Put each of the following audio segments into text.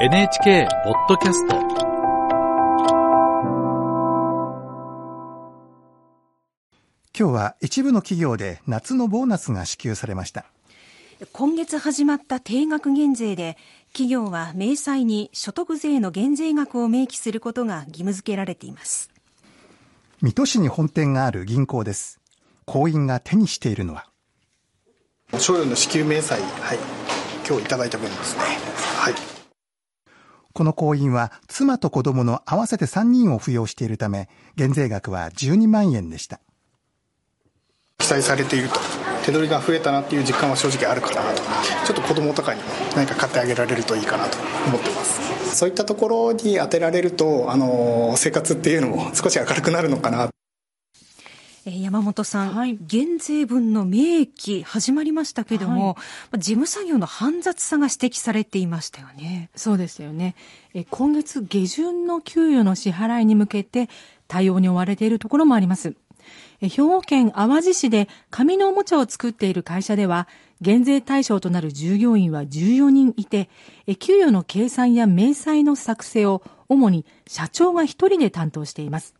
NHK ポッドキャスト。今日は一部の企業で夏のボーナスが支給されました。今月始まった定額減税で企業は明細に所得税の減税額を明記することが義務付けられています。水戸市に本店がある銀行です。行員が手にしているのは。賞与の支給明細、はい、今日いただいた分ですね。はいこの行員は妻と子供の合わせて3人を扶養しているため減税額は12万円でした。記載されていると。手取りが増えたなっていう実感は正直あるかなと。ちょっと子供とかに何か買ってあげられるといいかなと思ってます。そういったところに当てられるとあの生活っていうのも少し明るくなるのかな山本さん、はい、減税分の明記始まりましたけども、はい、事務作業の煩雑さが指摘されていましたよね。そうですよね。え今月下旬の給与の支払いに向けて対応に追われているところもあります。兵庫県淡路市で紙のおもちゃを作っている会社では、減税対象となる従業員は14人いて、給与の計算や明細の作成を主に社長が一人で担当しています。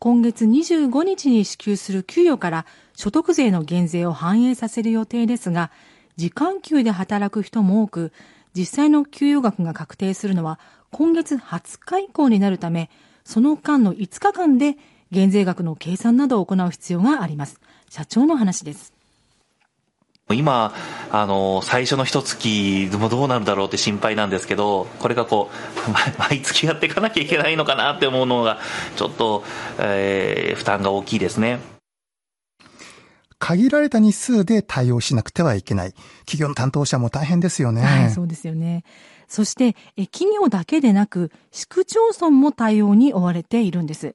今月25日に支給する給与から所得税の減税を反映させる予定ですが、時間給で働く人も多く、実際の給与額が確定するのは今月20日以降になるため、その間の5日間で減税額の計算などを行う必要があります。社長の話です。今、あの、最初の一月もどうなるだろうって心配なんですけど、これがこう、毎月やっていかなきゃいけないのかなって思うのが、ちょっと、えー、負担が大きいですね。限られた日数で対応しなくてはいけない。企業の担当者も大変ですよね。はい、そうですよね。そして、え企業だけでなく、市区町村も対応に追われているんです。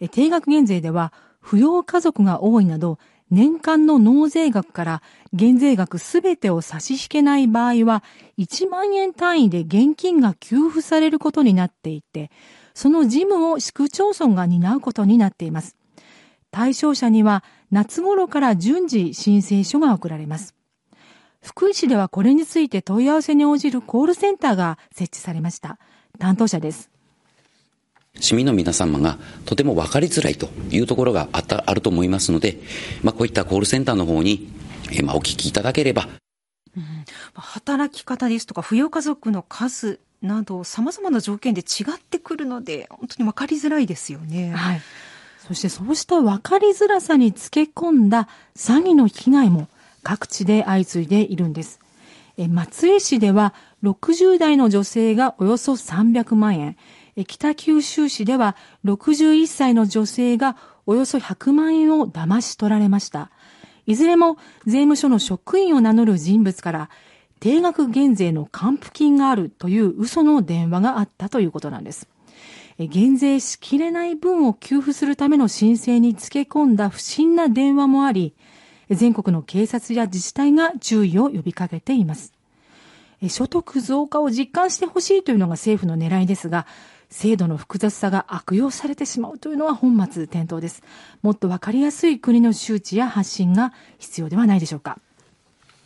え定額減税では、扶養家族が多いなど、年間の納税額から減税額すべてを差し引けない場合は、1万円単位で現金が給付されることになっていて、その事務を市区町村が担うことになっています。対象者には夏頃から順次申請書が送られます。福井市ではこれについて問い合わせに応じるコールセンターが設置されました。担当者です。市民の皆様がとても分かりづらいというところがあったあると思いますので、まあ、こういったコールセンターの方に、えまあ、お聞きいただければ、うん、働き方ですとか扶養家族の数などさまざまな条件で違ってくるので本当に分かりづらいですよね。はい、そしてそうした分かりづらさにつけ込んだ詐欺の被害も各地で相次いでいるんです。え松江市では60代の女性がおよそ300万円、北九州市では61歳の女性がおよそ100万円を騙し取られました。いずれも税務署の職員を名乗る人物から定額減税の還付金があるという嘘の電話があったということなんです。減税しきれない分を給付するための申請につけ込んだ不審な電話もあり、全国の警察や自治体が注意を呼びかけています。所得増加を実感してほしいというのが政府の狙いですが、制度の複雑さが悪用されてしまうというのは本末転倒です。もっとわかりやすい国の周知や発信が必要ではないでしょうか。